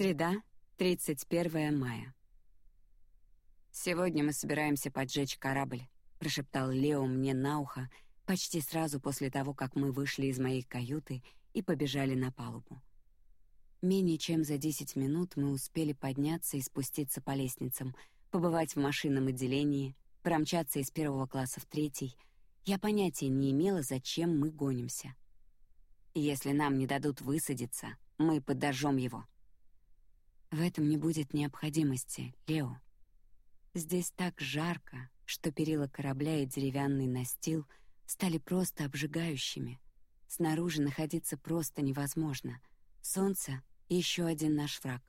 Среда, 31 мая. Сегодня мы собираемся поджечь корабль, прошептал Лео мне на ухо почти сразу после того, как мы вышли из моей каюты и побежали на палубу. Менее чем за десять минут мы успели подняться и спуститься по лестницам, побывать в машинном отделении, промчаться из первого класса в третий. Я понятия не имела, зачем мы гонимся. Если нам не дадут высадиться, мы подожжем его. В этом не будет необходимости, Лео. Здесь так жарко, что перила корабля и деревянный настил стали просто обжигающими. Снаружи находиться просто невозможно. Солнце — еще один наш враг.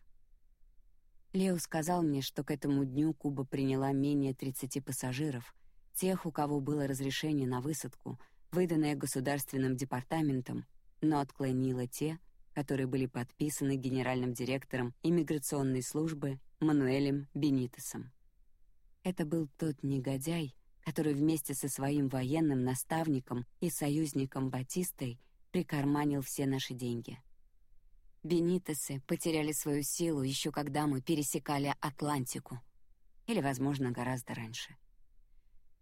Лео сказал мне, что к этому дню Куба приняла менее 30 пассажиров, тех, у кого было разрешение на высадку, выданное государственным департаментом, но отклонила те, которые были подписаны генеральным директором иммиграционной службы Мануэлем Бенитесом. Это был тот негодяй, который вместе со своим военным наставником и союзником Батистой прикарманил все наши деньги. Бенитесы потеряли свою силу еще когда мы пересекали Атлантику, или, возможно, гораздо раньше.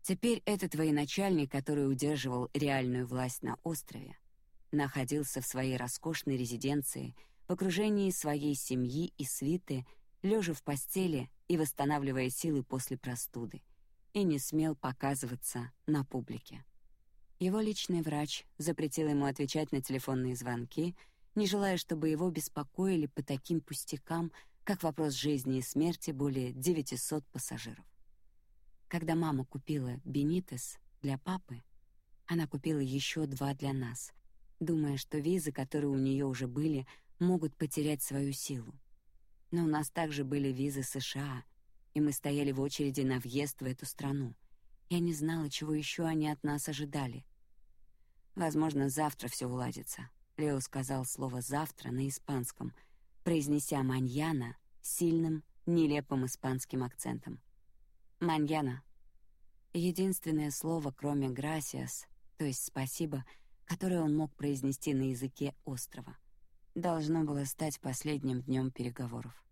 Теперь этот военачальник, который удерживал реальную власть на острове, находился в своей роскошной резиденции в окружении своей семьи и свиты, лежа в постели и восстанавливая силы после простуды, и не смел показываться на публике. Его личный врач запретил ему отвечать на телефонные звонки, не желая, чтобы его беспокоили по таким пустякам, как вопрос жизни и смерти более 900 пассажиров. Когда мама купила Бенитес для папы, она купила еще два для нас, думая, что визы, которые у нее уже были, могут потерять свою силу. Но у нас также были визы США, и мы стояли в очереди на въезд в эту страну. Я не знала, чего еще они от нас ожидали. Возможно, завтра все уладится. Лео сказал слово завтра на испанском, произнеся маньяна сильным, нелепым испанским акцентом. Маньяна. Единственное слово, кроме gracias, то есть спасибо, которое он мог произнести на языке острова, должно было стать последним днем переговоров.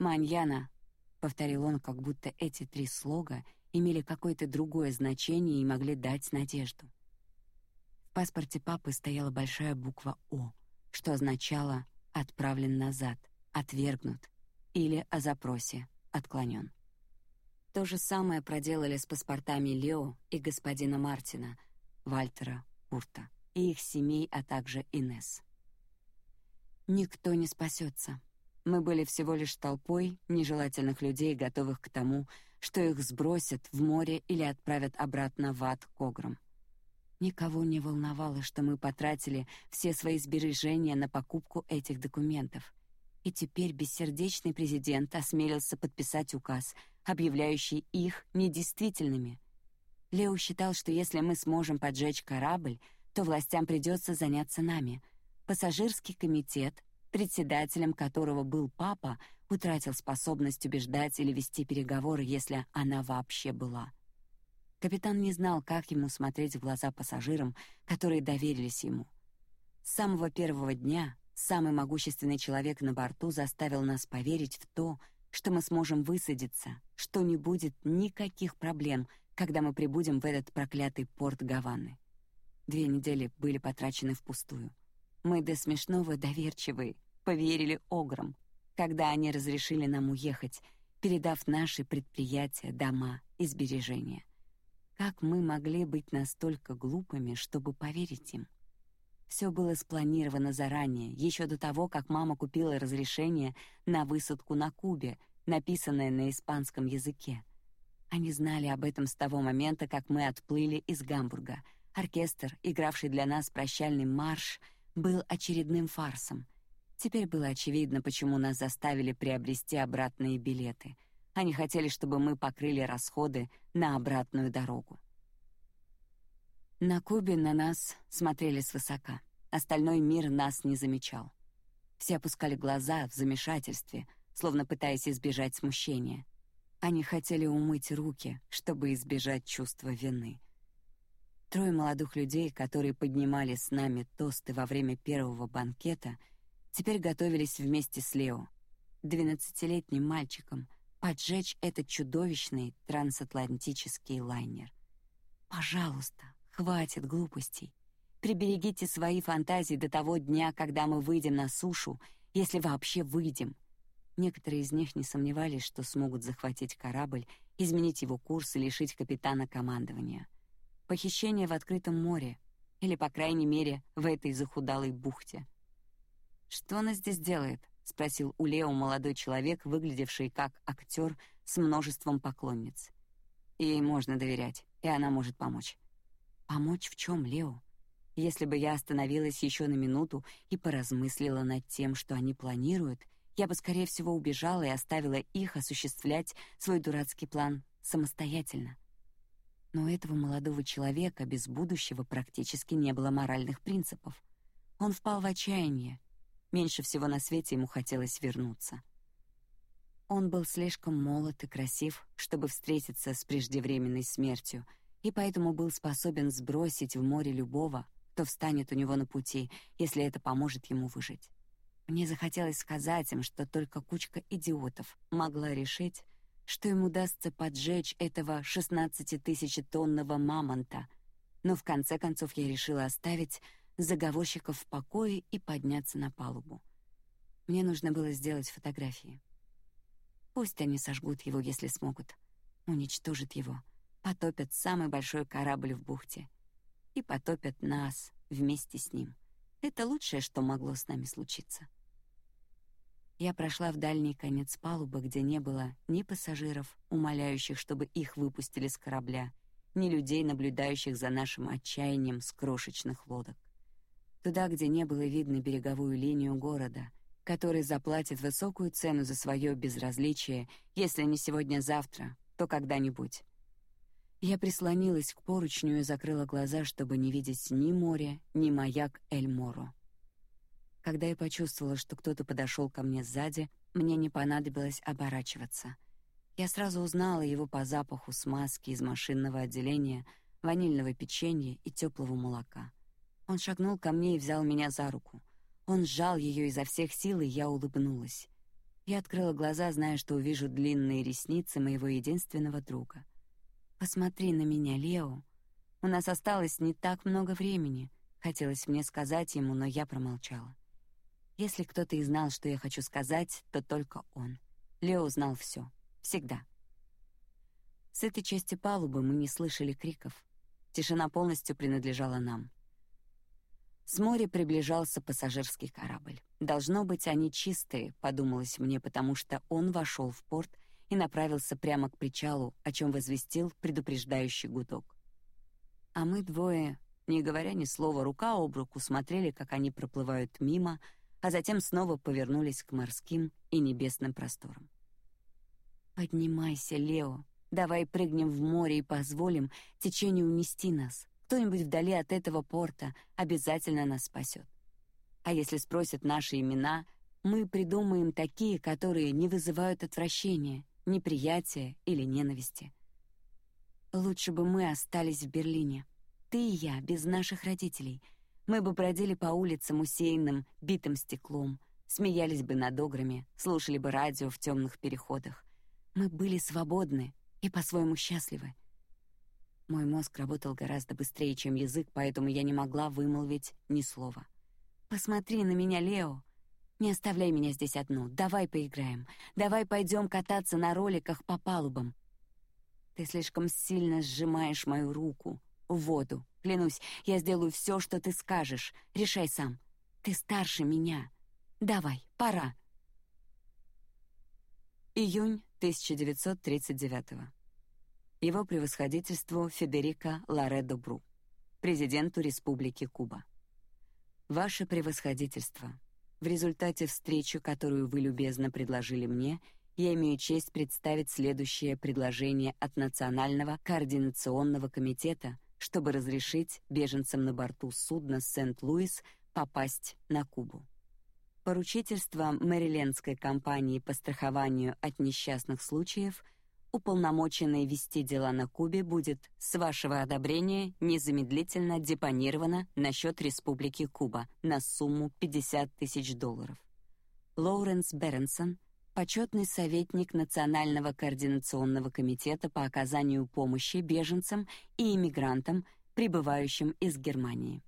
Маньяна, повторил он, как будто эти три слога имели какое-то другое значение и могли дать надежду. В паспорте папы стояла большая буква О, что означало отправлен назад, отвергнут или о запросе отклонен. То же самое проделали с паспортами Лео и господина Мартина, Вальтера Курта и их семей, а также Инес. Никто не спасется. Мы были всего лишь толпой нежелательных людей, готовых к тому, что их сбросят в море или отправят обратно в ад Когром. Никого не волновало, что мы потратили все свои сбережения на покупку этих документов, и теперь бессердечный президент осмелился подписать указ, объявляющий их недействительными. Лео считал, что если мы сможем поджечь корабль, то властям придется заняться нами. Пассажирский комитет, председателем которого был папа, утратил способность убеждать или вести переговоры, если она вообще была. Капитан не знал, как ему смотреть в глаза пассажирам, которые доверились ему. С самого первого дня самый могущественный человек на борту заставил нас поверить в то, что мы сможем высадиться, что не будет никаких проблем, когда мы прибудем в этот проклятый порт Гаваны. Две недели были потрачены впустую. Мы до смешного доверчивые, поверили ограм, когда они разрешили нам уехать, передав наши предприятия, дома и сбережения. Как мы могли быть настолько глупыми, чтобы поверить им? Все было спланировано заранее, еще до того, как мама купила разрешение на высадку на Кубе, написанное на испанском языке. Они знали об этом с того момента, как мы отплыли из Гамбурга. Оркестр, игравший для нас прощальный марш, был очередным фарсом. Теперь было очевидно, почему нас заставили приобрести обратные билеты. Они хотели, чтобы мы покрыли расходы на обратную дорогу. На Кубе на нас смотрели свысока. Остальной мир нас не замечал. Все опускали глаза в замешательстве, словно пытаясь избежать смущения. Они хотели умыть руки, чтобы избежать чувства вины. Трое молодых людей, которые поднимали с нами тосты во время первого банкета, теперь готовились вместе с Лео, двенадцатилетним мальчиком, поджечь этот чудовищный трансатлантический лайнер. Пожалуйста, хватит глупостей. Приберегите свои фантазии до того дня, когда мы выйдем на сушу, если вообще выйдем. Некоторые из них не сомневались, что смогут захватить корабль, изменить его курс и лишить капитана командования. Похищение в открытом море, или по крайней мере в этой захудалой бухте. Что она здесь делает? спросил у Лео молодой человек, выглядевший как актер с множеством поклонниц. Ей можно доверять, и она может помочь. Помочь в чем, Лео? Если бы я остановилась еще на минуту и поразмыслила над тем, что они планируют, я бы скорее всего убежала и оставила их осуществлять свой дурацкий план самостоятельно. Но у этого молодого человека без будущего практически не было моральных принципов. Он впал в отчаяние, Меньше всего на свете ему хотелось вернуться. Он был слишком молод и красив, чтобы встретиться с преждевременной смертью, и поэтому был способен сбросить в море любого, кто встанет у него на пути, если это поможет ему выжить. Мне захотелось сказать им, что только кучка идиотов могла решить, что ему удастся поджечь этого шестнадцатитысячетонного мамонта, но в конце концов я решила оставить заговорщиков в покое и подняться на палубу. Мне нужно было сделать фотографии. Пусть они сожгут его, если смогут, уничтожат его, потопят самый большой корабль в бухте и потопят нас вместе с ним. Это лучшее, что могло с нами случиться. Я прошла в дальний конец палубы, где не было ни пассажиров, умоляющих, чтобы их выпустили с корабля, ни людей, наблюдающих за нашим отчаянием с крошечных лодок туда, где не было видно береговую линию города, который заплатит высокую цену за свое безразличие, если не сегодня-завтра, то когда-нибудь. Я прислонилась к поручню и закрыла глаза, чтобы не видеть ни море, ни маяк Эль-Моро. Когда я почувствовала, что кто-то подошел ко мне сзади, мне не понадобилось оборачиваться. Я сразу узнала его по запаху смазки из машинного отделения, ванильного печенья и теплого молока. Он шагнул ко мне и взял меня за руку. Он сжал ее изо всех сил, и я улыбнулась. Я открыла глаза, зная, что увижу длинные ресницы моего единственного друга. Посмотри на меня, Лео. У нас осталось не так много времени. Хотелось мне сказать ему, но я промолчала. Если кто-то и знал, что я хочу сказать, то только он. Лео знал все, всегда. С этой части палубы мы не слышали криков. Тишина полностью принадлежала нам. С моря приближался пассажирский корабль. Должно быть, они чистые, подумалось мне, потому что он вошел в порт и направился прямо к причалу, о чем возвестил предупреждающий гудок. А мы двое, не говоря ни слова, рука об руку смотрели, как они проплывают мимо, а затем снова повернулись к морским и небесным просторам. Поднимайся, Лео, давай прыгнем в море и позволим течению унести нас. Кто-нибудь вдали от этого порта обязательно нас спасет. А если спросят наши имена, мы придумаем такие, которые не вызывают отвращения, неприятия или ненависти. Лучше бы мы остались в Берлине. Ты и я, без наших родителей. Мы бы бродили по улицам, усеянным битым стеклом, смеялись бы над ограми, слушали бы радио в темных переходах. Мы были свободны и по-своему счастливы. Мой мозг работал гораздо быстрее, чем язык, поэтому я не могла вымолвить ни слова. Посмотри на меня, Лео. Не оставляй меня здесь одну. Давай поиграем. Давай пойдем кататься на роликах по палубам. Ты слишком сильно сжимаешь мою руку в воду. Клянусь, я сделаю все, что ты скажешь. Решай сам. Ты старше меня. Давай, пора. Июнь 1939 -го его превосходительству Федерико Ларедо Бру, президенту Республики Куба. Ваше превосходительство, в результате встречи, которую вы любезно предложили мне, я имею честь представить следующее предложение от Национального координационного комитета, чтобы разрешить беженцам на борту судна Сент-Луис попасть на Кубу. Поручительство Мэрилендской компании по страхованию от несчастных случаев – уполномоченный вести дела на Кубе будет, с вашего одобрения, незамедлительно депонировано на счет Республики Куба на сумму 50 тысяч долларов. Лоуренс Беренсон, почетный советник Национального координационного комитета по оказанию помощи беженцам и иммигрантам, прибывающим из Германии.